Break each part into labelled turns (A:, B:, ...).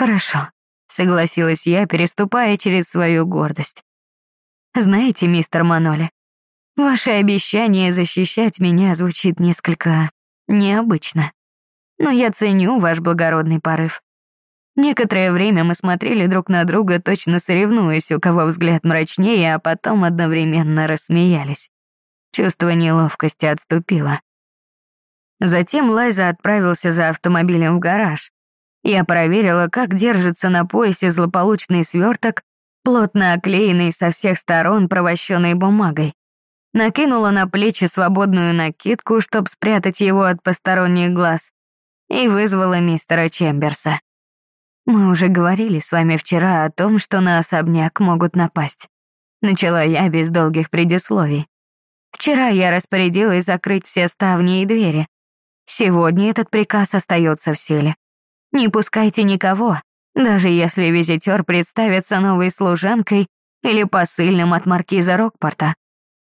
A: «Хорошо», — согласилась я, переступая через свою гордость. «Знаете, мистер Маноли, ваше обещание защищать меня звучит несколько необычно. Но я ценю ваш благородный порыв. Некоторое время мы смотрели друг на друга, точно соревнуясь, у кого взгляд мрачнее, а потом одновременно рассмеялись. Чувство неловкости отступило. Затем Лайза отправился за автомобилем в гараж. Я проверила, как держится на поясе злополучный сверток, плотно оклеенный со всех сторон провощенной бумагой. Накинула на плечи свободную накидку, чтобы спрятать его от посторонних глаз, и вызвала мистера Чемберса. Мы уже говорили с вами вчера о том, что на особняк могут напасть. Начала я без долгих предисловий. Вчера я распорядилась закрыть все ставни и двери. Сегодня этот приказ остается в силе. Не пускайте никого, даже если визитер представится новой служанкой или посыльным от маркиза Рокпорта.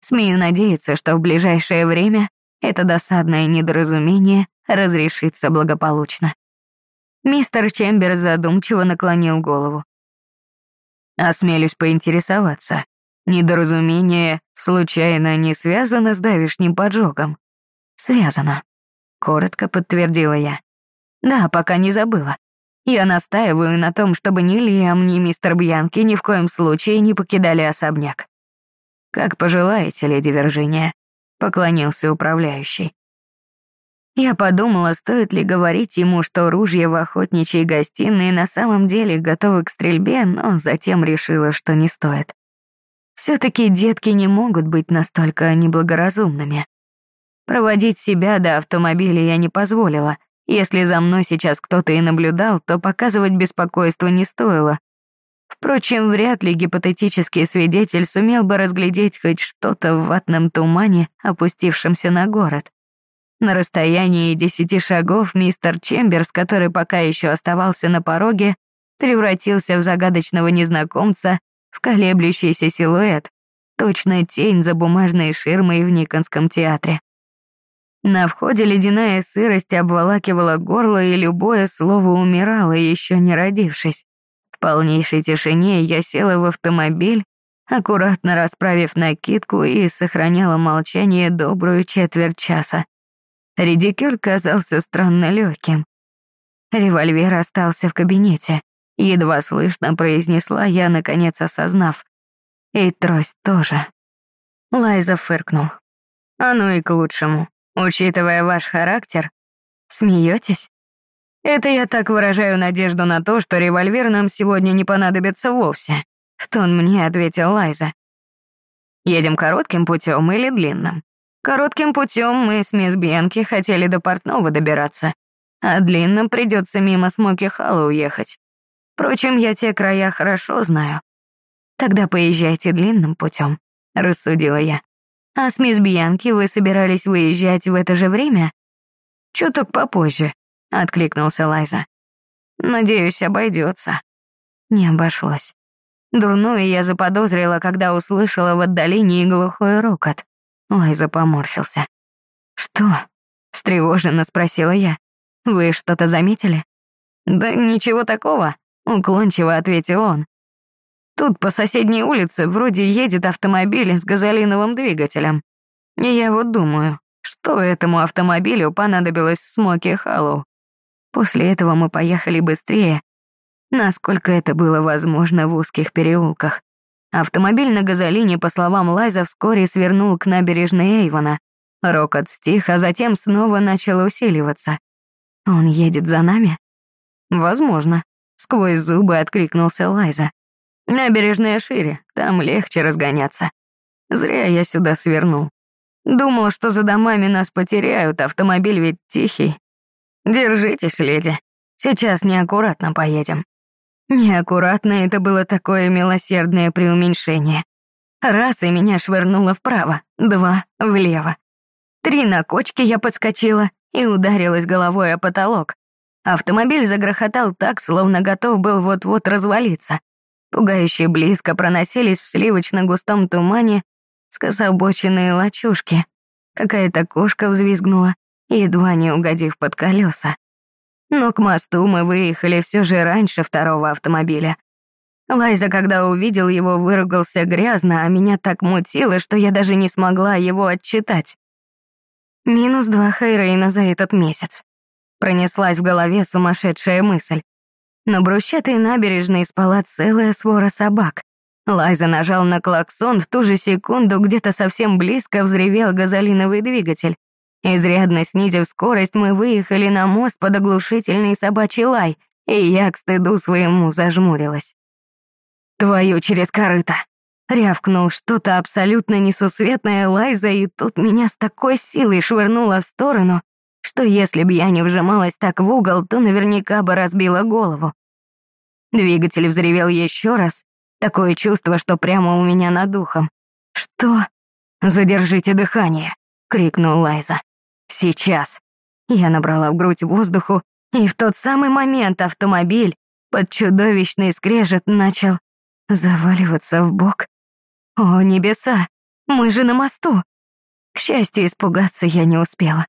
A: Смею надеяться, что в ближайшее время это досадное недоразумение разрешится благополучно. Мистер Чембер задумчиво наклонил голову. Осмелюсь поинтересоваться. Недоразумение случайно не связано с давишним поджогом? Связано. Коротко подтвердила я. Да, пока не забыла. Я настаиваю на том, чтобы ни Лиам, ни мистер Бьянки ни в коем случае не покидали особняк. Как пожелаете, леди Виржиния, поклонился управляющий. Я подумала, стоит ли говорить ему, что ружья в охотничьей гостиной на самом деле готовы к стрельбе, но затем решила, что не стоит. все таки детки не могут быть настолько неблагоразумными. Проводить себя до автомобиля я не позволила, если за мной сейчас кто-то и наблюдал, то показывать беспокойство не стоило. Впрочем, вряд ли гипотетический свидетель сумел бы разглядеть хоть что-то в ватном тумане, опустившемся на город. На расстоянии десяти шагов мистер Чемберс, который пока еще оставался на пороге, превратился в загадочного незнакомца в колеблющийся силуэт, точно тень за бумажной ширмой в Никонском театре. На входе ледяная сырость обволакивала горло, и любое слово умирало, еще не родившись. В полнейшей тишине я села в автомобиль, аккуратно расправив накидку и сохраняла молчание добрую четверть часа. Редикюль казался странно легким. Револьвер остался в кабинете. Едва слышно произнесла я, наконец осознав. И трость тоже. Лайза фыркнул. А ну и к лучшему. Учитывая ваш характер, смеетесь? Это я так выражаю надежду на то, что револьвер нам сегодня не понадобится вовсе. В тон мне ответил Лайза. Едем коротким путем или длинным? Коротким путем мы с мисс Бьянки хотели до портного добираться, а длинным придется мимо Смоки Халла уехать. Впрочем, я те края хорошо знаю. Тогда поезжайте длинным путем, рассудила я. А с мисс Бьянки вы собирались выезжать в это же время? Чуток попозже, откликнулся Лайза. Надеюсь, обойдется. Не обошлось. Дурную я заподозрила, когда услышала в отдалении глухой рокот. Лайза поморщился. «Что?» — встревоженно спросила я. «Вы что-то заметили?» «Да ничего такого», — уклончиво ответил он. Тут по соседней улице вроде едет автомобиль с газолиновым двигателем. И я вот думаю, что этому автомобилю понадобилось Смоки Халлоу. После этого мы поехали быстрее, насколько это было возможно в узких переулках. Автомобиль на газолине, по словам Лайза, вскоре свернул к набережной Эйвона. Рокот стих, а затем снова начал усиливаться. «Он едет за нами?» «Возможно», — сквозь зубы откликнулся Лайза. Набережная шире, там легче разгоняться. Зря я сюда свернул. Думал, что за домами нас потеряют, автомобиль ведь тихий. Держитесь, леди. Сейчас неаккуратно поедем. Неаккуратно это было такое милосердное преуменьшение. Раз и меня швырнуло вправо, два — влево. Три на кочке я подскочила и ударилась головой о потолок. Автомобиль загрохотал так, словно готов был вот-вот развалиться. Пугающе близко проносились в сливочно-густом тумане скособоченные лачушки. Какая-то кошка взвизгнула, едва не угодив под колеса. Но к мосту мы выехали все же раньше второго автомобиля. Лайза, когда увидел его, выругался грязно, а меня так мутило, что я даже не смогла его отчитать. Минус два Хайрейна за этот месяц. Пронеслась в голове сумасшедшая мысль. На брусчатой набережной спала целая свора собак. Лайза нажал на клаксон, в ту же секунду где-то совсем близко взревел газолиновый двигатель. Изрядно снизив скорость, мы выехали на мост под оглушительный собачий лай, и я к стыду своему зажмурилась. «Твою через корыто!» Рявкнул что-то абсолютно несусветное Лайза, и тут меня с такой силой швырнуло в сторону, что если бы я не вжималась так в угол, то наверняка бы разбила голову. Двигатель взревел еще раз, такое чувство, что прямо у меня над духом. «Что?» «Задержите дыхание!» — крикнул Лайза. «Сейчас!» Я набрала в грудь воздуху, и в тот самый момент автомобиль под чудовищный скрежет начал заваливаться в бок. О, небеса! Мы же на мосту! К счастью, испугаться я не успела.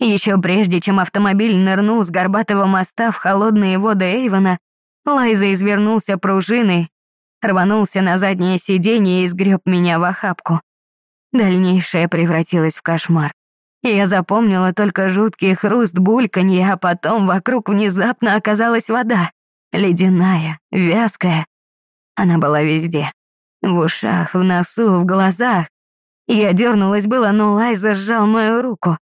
A: Еще прежде, чем автомобиль нырнул с горбатого моста в холодные воды Эйвона, Лайза извернулся пружиной, рванулся на заднее сиденье и сгреб меня в охапку. Дальнейшее превратилось в кошмар. Я запомнила только жуткий хруст бульканья, а потом вокруг внезапно оказалась вода. Ледяная, вязкая. Она была везде. В ушах, в носу, в глазах. Я дернулась было, но Лайза сжал мою руку.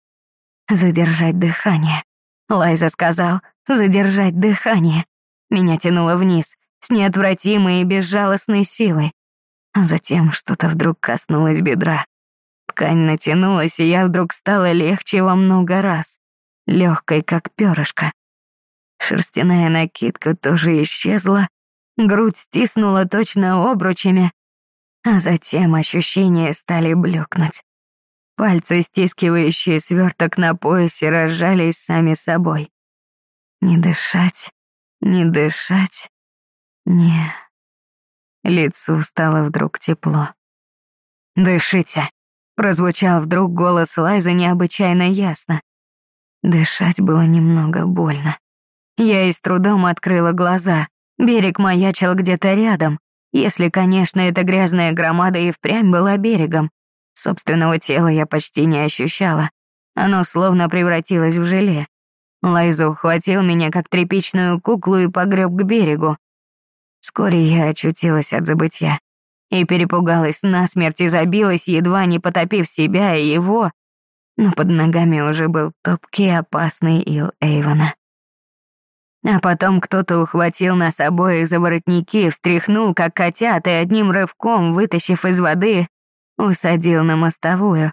A: Задержать дыхание. Лайза сказал, задержать дыхание. Меня тянуло вниз, с неотвратимой и безжалостной силой. Затем что-то вдруг коснулось бедра. Ткань натянулась, и я вдруг стала легче во много раз. Легкой, как перышко. Шерстяная накидка тоже исчезла. Грудь стиснула точно обручами. А затем ощущения стали блекнуть. Пальцы, стискивающие сверток на поясе, разжались сами собой. Не дышать, не дышать, не... Лицу стало вдруг тепло. «Дышите!» — прозвучал вдруг голос Лайза необычайно ясно. Дышать было немного больно. Я и с трудом открыла глаза. Берег маячил где-то рядом, если, конечно, эта грязная громада и впрямь была берегом. Собственного тела я почти не ощущала. Оно словно превратилось в желе. Лайза ухватил меня, как тряпичную куклу, и погреб к берегу. Вскоре я очутилась от забытья и перепугалась насмерть и забилась, едва не потопив себя и его, но под ногами уже был топкий опасный ил Эйвона. А потом кто-то ухватил нас обоих за воротники, встряхнул, как котят, и одним рывком, вытащив из воды, усадил на мостовую.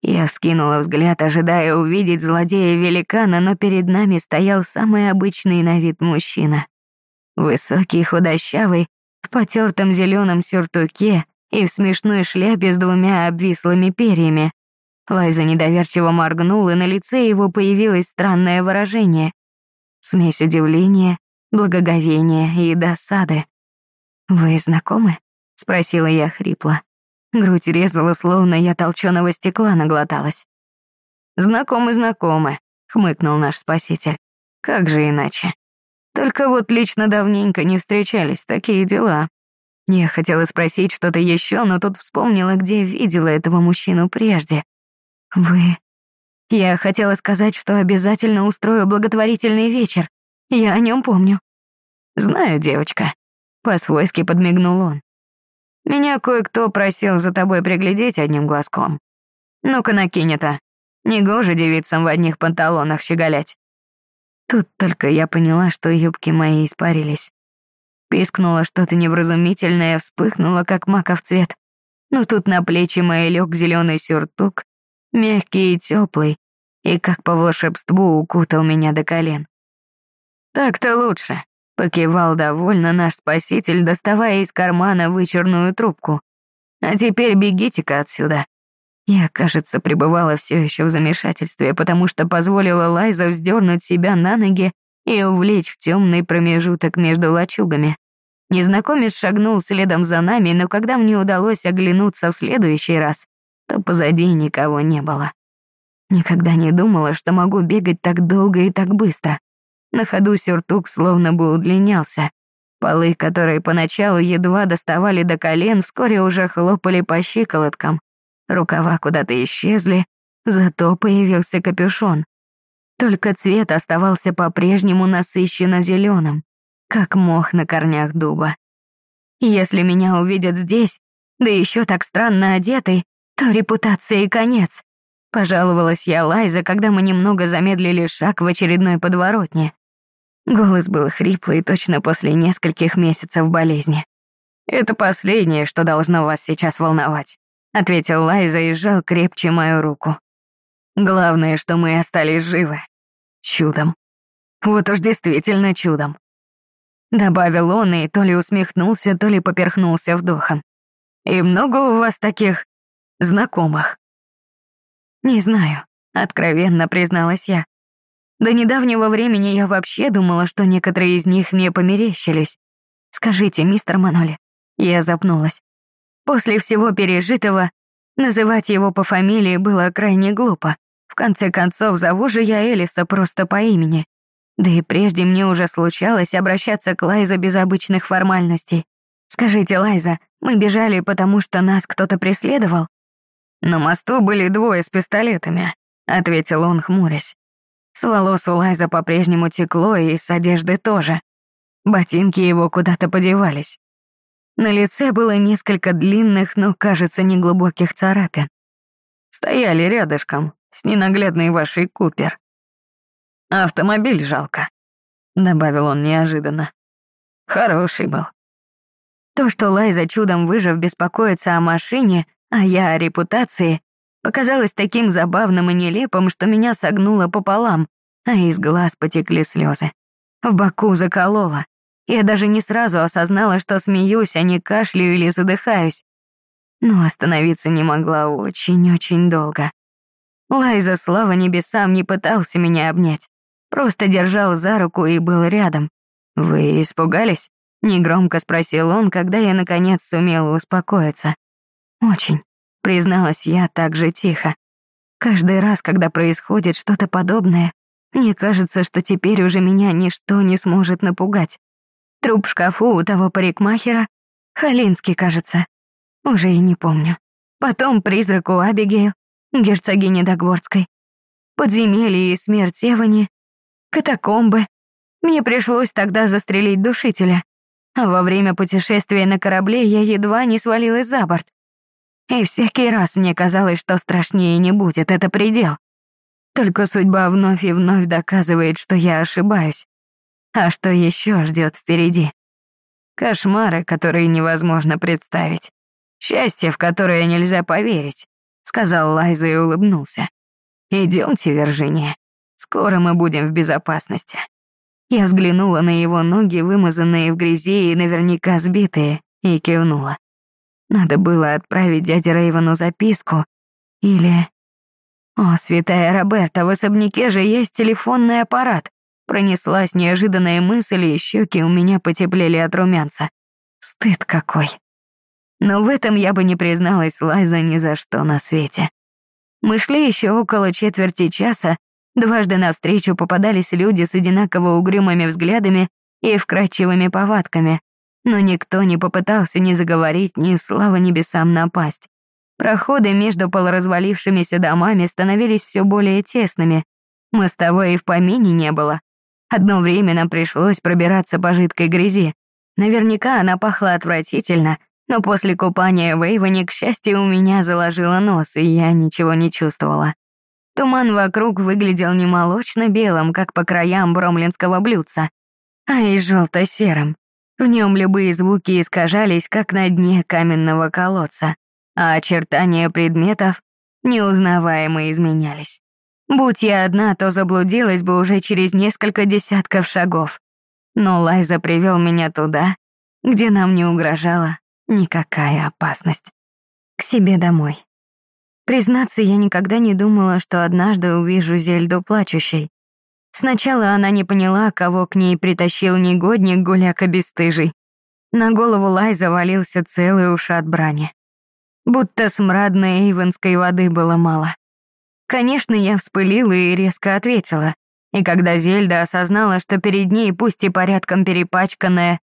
A: Я вскинула взгляд, ожидая увидеть злодея-великана, но перед нами стоял самый обычный на вид мужчина. Высокий, худощавый, в потертом зеленом сюртуке и в смешной шляпе с двумя обвислыми перьями. Лайза недоверчиво моргнул, и на лице его появилось странное выражение. Смесь удивления, благоговения и досады. «Вы знакомы?» — спросила я хрипло. Грудь резала, словно я толченого стекла наглоталась. «Знакомы, знакомы», — хмыкнул наш спаситель. «Как же иначе? Только вот лично давненько не встречались, такие дела». Я хотела спросить что-то еще, но тут вспомнила, где видела этого мужчину прежде. «Вы...» Я хотела сказать, что обязательно устрою благотворительный вечер. Я о нем помню. «Знаю, девочка», — по-свойски подмигнул он. Меня кое-кто просил за тобой приглядеть одним глазком. Ну-ка накинь это. Негоже девицам в одних панталонах щеголять. Тут только я поняла, что юбки мои испарились. Пискнуло что-то невразумительное, вспыхнуло, как маков цвет. Но тут на плечи мои лег зеленый сюртук, мягкий и теплый, и как по волшебству укутал меня до колен. Так-то лучше. Покивал довольно наш спаситель, доставая из кармана вычурную трубку. «А теперь бегите-ка отсюда». Я, кажется, пребывала все еще в замешательстве, потому что позволила Лайза вздернуть себя на ноги и увлечь в темный промежуток между лачугами. Незнакомец шагнул следом за нами, но когда мне удалось оглянуться в следующий раз, то позади никого не было. Никогда не думала, что могу бегать так долго и так быстро. На ходу сюртук словно бы удлинялся. Полы, которые поначалу едва доставали до колен, вскоре уже хлопали по щиколоткам. Рукава куда-то исчезли, зато появился капюшон. Только цвет оставался по-прежнему насыщенно зеленым, как мох на корнях дуба. Если меня увидят здесь, да еще так странно одетый, то репутации конец. Пожаловалась я Лайза, когда мы немного замедлили шаг в очередной подворотне. Голос был хриплый точно после нескольких месяцев болезни. «Это последнее, что должно вас сейчас волновать», — ответил Лайза и сжал крепче мою руку. «Главное, что мы остались живы. Чудом. Вот уж действительно чудом». Добавил он и то ли усмехнулся, то ли поперхнулся вдохом. «И много у вас таких знакомых?» «Не знаю», — откровенно призналась я. До недавнего времени я вообще думала, что некоторые из них мне померещились. Скажите, мистер Маноли, я запнулась. После всего пережитого называть его по фамилии было крайне глупо. В конце концов, зову же я Элиса просто по имени. Да и прежде мне уже случалось обращаться к Лайза без обычных формальностей. Скажите, Лайза, мы бежали, потому что нас кто-то преследовал? «На мосту были двое с пистолетами», — ответил он, хмурясь. С волос у Лайза по-прежнему текло, и с одежды тоже. Ботинки его куда-то подевались. На лице было несколько длинных, но, кажется, неглубоких царапин. Стояли рядышком с ненаглядной вашей Купер. «Автомобиль жалко», — добавил он неожиданно. «Хороший был». То, что Лайза чудом выжив беспокоится о машине, а я о репутации, показалось таким забавным и нелепым, что меня согнуло пополам, а из глаз потекли слезы. В боку закололо. Я даже не сразу осознала, что смеюсь, а не кашляю или задыхаюсь. Но остановиться не могла очень-очень долго. Лайза, слава небесам, не пытался меня обнять. Просто держал за руку и был рядом. «Вы испугались?» — негромко спросил он, когда я, наконец, сумела успокоиться. «Очень», — призналась я так же тихо. «Каждый раз, когда происходит что-то подобное, мне кажется, что теперь уже меня ничто не сможет напугать. Труп в шкафу у того парикмахера, Халинский, кажется, уже и не помню. Потом призрак у Абигейл, герцогини Догворской. Подземелье и смерть Эвани, катакомбы. Мне пришлось тогда застрелить душителя, а во время путешествия на корабле я едва не свалилась за борт. И всякий раз мне казалось, что страшнее не будет, это предел. Только судьба вновь и вновь доказывает, что я ошибаюсь. А что еще ждет впереди? Кошмары, которые невозможно представить. Счастье, в которое нельзя поверить, сказал Лайза и улыбнулся. Идемте, Виржиния. Скоро мы будем в безопасности. Я взглянула на его ноги, вымазанные в грязи и наверняка сбитые, и кивнула. Надо было отправить дяде Рейвану записку. Или... О, святая Роберта, в особняке же есть телефонный аппарат. Пронеслась неожиданная мысль, и щеки у меня потеплели от румянца. Стыд какой. Но в этом я бы не призналась Лайза ни за что на свете. Мы шли еще около четверти часа, дважды навстречу попадались люди с одинаково угрюмыми взглядами и вкрадчивыми повадками но никто не попытался ни заговорить, ни, слава небесам, напасть. Проходы между полуразвалившимися домами становились все более тесными. Мостовой и в помине не было. Одно время нам пришлось пробираться по жидкой грязи. Наверняка она пахла отвратительно, но после купания в Эйвоне, к счастью, у меня заложило нос, и я ничего не чувствовала. Туман вокруг выглядел не молочно-белым, как по краям бромлинского блюдца, а и желто-серым. В нем любые звуки искажались, как на дне каменного колодца, а очертания предметов неузнаваемо изменялись. Будь я одна, то заблудилась бы уже через несколько десятков шагов. Но Лайза привел меня туда, где нам не угрожала никакая опасность. К себе домой. Признаться, я никогда не думала, что однажды увижу Зельду плачущей. Сначала она не поняла, кого к ней притащил негодник гуляка бесстыжий. На голову Лай завалился целый ушат брани. Будто смрадной эйвенской воды было мало. Конечно, я вспылила и резко ответила. И когда Зельда осознала, что перед ней пусть и порядком перепачканная,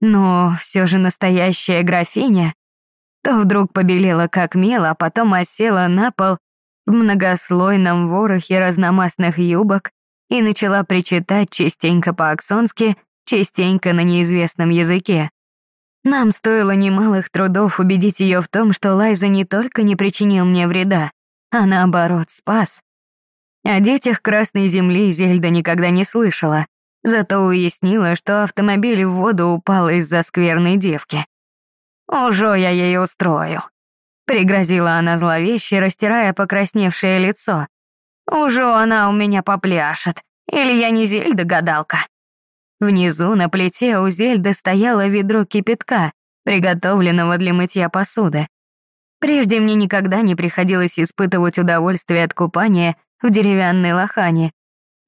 A: но все же настоящая графиня, то вдруг побелела как мел, а потом осела на пол в многослойном ворохе разномастных юбок и начала причитать частенько по-аксонски, частенько на неизвестном языке. Нам стоило немалых трудов убедить ее в том, что Лайза не только не причинил мне вреда, а наоборот спас. О детях Красной Земли Зельда никогда не слышала, зато уяснила, что автомобиль в воду упал из-за скверной девки. «Уже я ей устрою», — пригрозила она зловеще, растирая покрасневшее лицо. «Уже она у меня попляшет, или я не Зельда-гадалка». Внизу на плите у Зельды стояло ведро кипятка, приготовленного для мытья посуды. Прежде мне никогда не приходилось испытывать удовольствие от купания в деревянной лохане,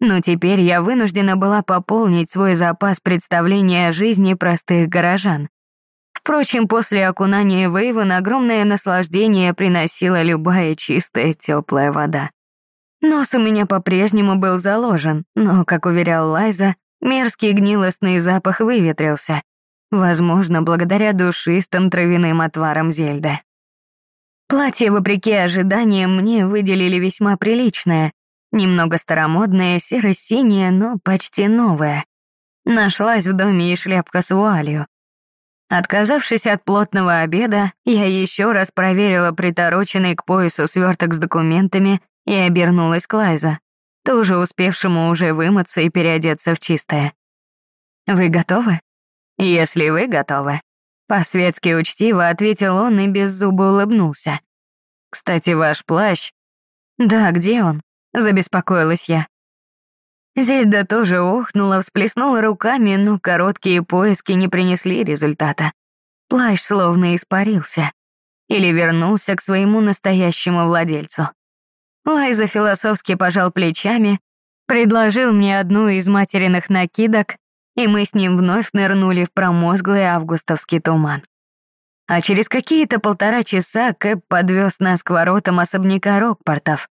A: но теперь я вынуждена была пополнить свой запас представления о жизни простых горожан. Впрочем, после окунания в Эйвен огромное наслаждение приносила любая чистая теплая вода. Нос у меня по-прежнему был заложен, но, как уверял Лайза, мерзкий гнилостный запах выветрился. Возможно, благодаря душистым травяным отварам Зельды. Платье, вопреки ожиданиям, мне выделили весьма приличное, немного старомодное, серо-синее, но почти новое. Нашлась в доме и шляпка с вуалью. Отказавшись от плотного обеда, я еще раз проверила притороченный к поясу сверток с документами и обернулась к Лайза, тоже успевшему уже вымыться и переодеться в чистое. «Вы готовы?» «Если вы готовы», по-светски учтиво ответил он и без зуба улыбнулся. «Кстати, ваш плащ...» «Да, где он?» — забеспокоилась я. Зельда тоже охнула, всплеснула руками, но короткие поиски не принесли результата. Плащ словно испарился. Или вернулся к своему настоящему владельцу. Лайза философски пожал плечами, предложил мне одну из материных накидок и мы с ним вновь нырнули в промозглый августовский туман. А через какие-то полтора часа Кэп подвез нас к воротам особняка Рокпортов.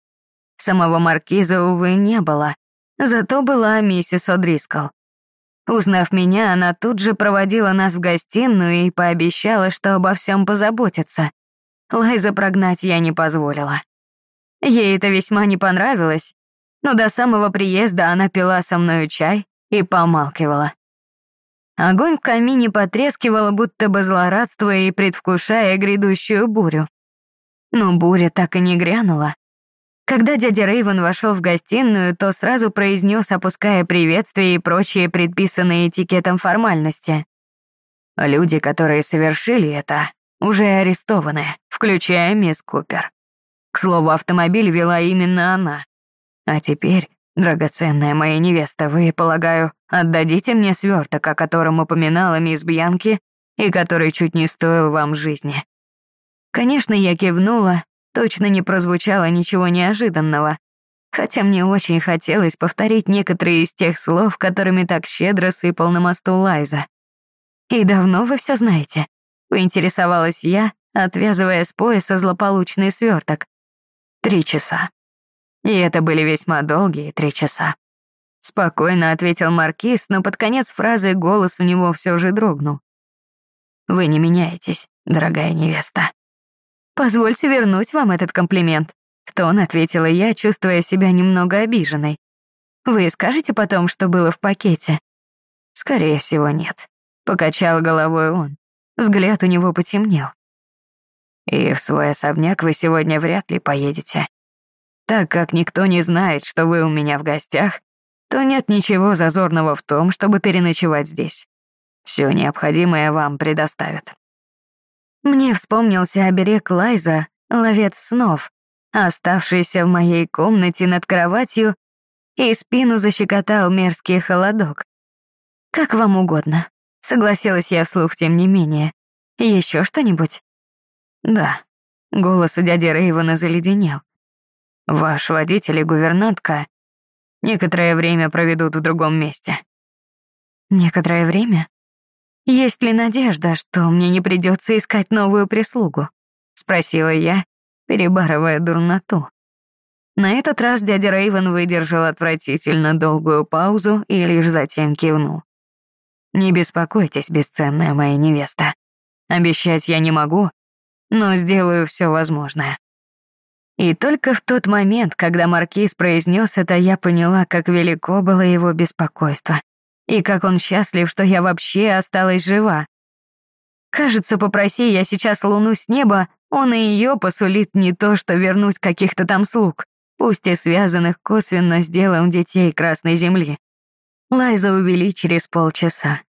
A: Самого маркиза, увы, не было, зато была миссис О'Дрискл. Узнав меня, она тут же проводила нас в гостиную и пообещала, что обо всем позаботится. Лайза прогнать я не позволила. Ей это весьма не понравилось, но до самого приезда она пила со мною чай, и помалкивала. Огонь в камине потрескивал, будто бы злорадствуя и предвкушая грядущую бурю. Но буря так и не грянула. Когда дядя Рейвен вошел в гостиную, то сразу произнес, опуская приветствие и прочие предписанные этикетом формальности. Люди, которые совершили это, уже арестованы, включая мисс Купер. К слову, автомобиль вела именно она. А теперь «Драгоценная моя невеста, вы, полагаю, отдадите мне сверток, о котором упоминала мисс Бьянки и который чуть не стоил вам жизни?» Конечно, я кивнула, точно не прозвучало ничего неожиданного, хотя мне очень хотелось повторить некоторые из тех слов, которыми так щедро сыпал на мосту Лайза. «И давно вы все знаете?» — поинтересовалась я, отвязывая с пояса злополучный сверток. «Три часа», и это были весьма долгие три часа. Спокойно ответил Маркиз, но под конец фразы голос у него все же дрогнул. «Вы не меняетесь, дорогая невеста». «Позвольте вернуть вам этот комплимент», — в тон ответила я, чувствуя себя немного обиженной. «Вы скажете потом, что было в пакете?» «Скорее всего, нет», — покачал головой он. Взгляд у него потемнел. «И в свой особняк вы сегодня вряд ли поедете. Так как никто не знает, что вы у меня в гостях, то нет ничего зазорного в том, чтобы переночевать здесь. Все необходимое вам предоставят. Мне вспомнился оберег Лайза, ловец снов, оставшийся в моей комнате над кроватью, и спину защекотал мерзкий холодок. «Как вам угодно», — согласилась я вслух тем не менее. Еще что-нибудь?» «Да». Голос у дяди Рейвена заледенел. Ваш водитель и гувернантка некоторое время проведут в другом месте. Некоторое время? Есть ли надежда, что мне не придется искать новую прислугу? Спросила я, перебарывая дурноту. На этот раз дядя Рейвен выдержал отвратительно долгую паузу и лишь затем кивнул. «Не беспокойтесь, бесценная моя невеста. Обещать я не могу, но сделаю все возможное». И только в тот момент, когда Маркиз произнес это, я поняла, как велико было его беспокойство. И как он счастлив, что я вообще осталась жива. Кажется, попроси я сейчас луну с неба, он и ее посулит не то, что вернуть каких-то там слуг, пусть и связанных косвенно с делом детей Красной Земли. Лайза увели через полчаса.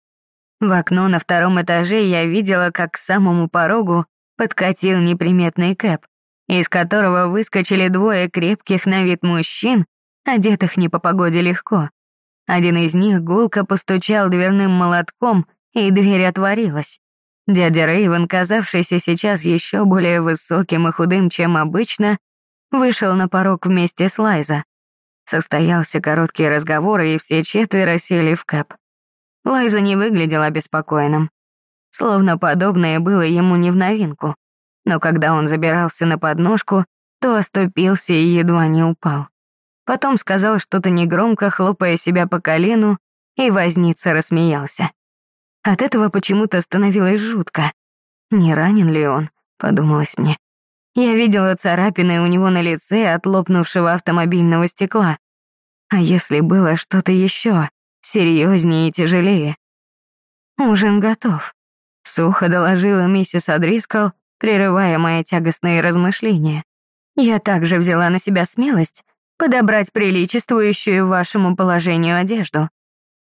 A: В окно на втором этаже я видела, как к самому порогу подкатил неприметный кэп, из которого выскочили двое крепких на вид мужчин, одетых не по погоде легко. Один из них гулко постучал дверным молотком, и дверь отворилась. Дядя Рейвен, казавшийся сейчас еще более высоким и худым, чем обычно, вышел на порог вместе с Лайза. Состоялся короткий разговор, и все четверо сели в кэп. Лайза не выглядел обеспокоенным. Словно подобное было ему не в новинку. Но когда он забирался на подножку, то оступился и едва не упал. Потом сказал что-то негромко, хлопая себя по колену, и возница рассмеялся. От этого почему-то становилось жутко. Не ранен ли он, подумалось мне. Я видела царапины у него на лице от лопнувшего автомобильного стекла. А если было что-то еще, серьезнее и тяжелее? Ужин готов. Сухо доложила миссис Адрискал, прерывая мои тягостные размышления. Я также взяла на себя смелость подобрать приличествующую вашему положению одежду.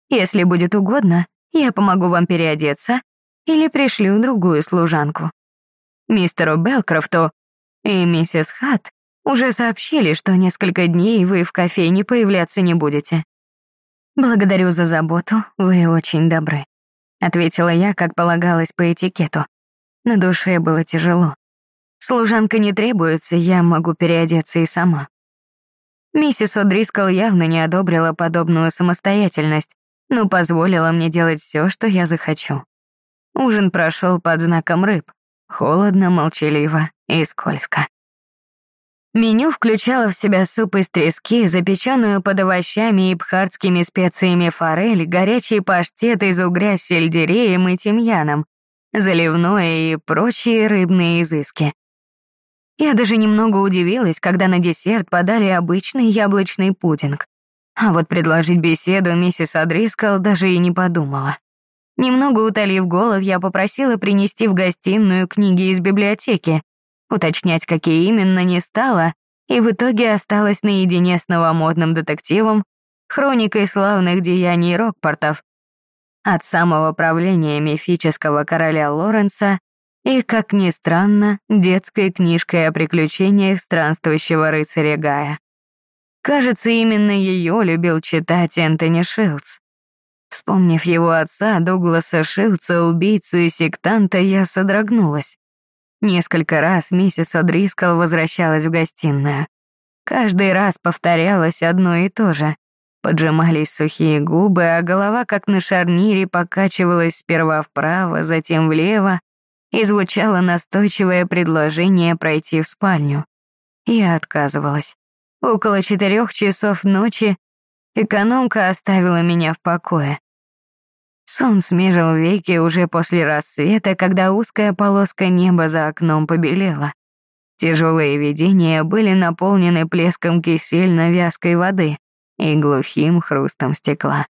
A: Если будет угодно, я помогу вам переодеться или пришлю другую служанку. Мистеру Белкрофту и миссис Хат уже сообщили, что несколько дней вы в кофейне появляться не будете. Благодарю за заботу, вы очень добры, ответила я, как полагалось по этикету. На душе было тяжело. Служанка не требуется, я могу переодеться и сама. Миссис О'Дрискал явно не одобрила подобную самостоятельность, но позволила мне делать все, что я захочу. Ужин прошел под знаком рыб. Холодно, молчаливо и скользко. Меню включало в себя суп из трески, запеченную под овощами и бхарскими специями форель, горячий паштет из угря с сельдереем и тимьяном, заливное и прочие рыбные изыски. Я даже немного удивилась, когда на десерт подали обычный яблочный пудинг. А вот предложить беседу миссис Адрискал даже и не подумала. Немного утолив голод, я попросила принести в гостиную книги из библиотеки. Уточнять, какие именно, не стала, и в итоге осталась наедине с новомодным детективом, хроникой славных деяний Рокпортов, от самого правления мифического короля Лоренса и, как ни странно, детской книжкой о приключениях странствующего рыцаря Гая. Кажется, именно ее любил читать Энтони Шилдс. Вспомнив его отца, Дугласа Шилдса, убийцу и сектанта, я содрогнулась. Несколько раз миссис О'Дрискал возвращалась в гостиную. Каждый раз повторялось одно и то же. Поджимались сухие губы, а голова, как на шарнире, покачивалась сперва вправо, затем влево, и звучало настойчивое предложение пройти в спальню. Я отказывалась. Около четырех часов ночи экономка оставила меня в покое. Сон смежил веки уже после рассвета, когда узкая полоска неба за окном побелела. Тяжелые видения были наполнены плеском кисельно-вязкой воды и глухим хрустом стекла.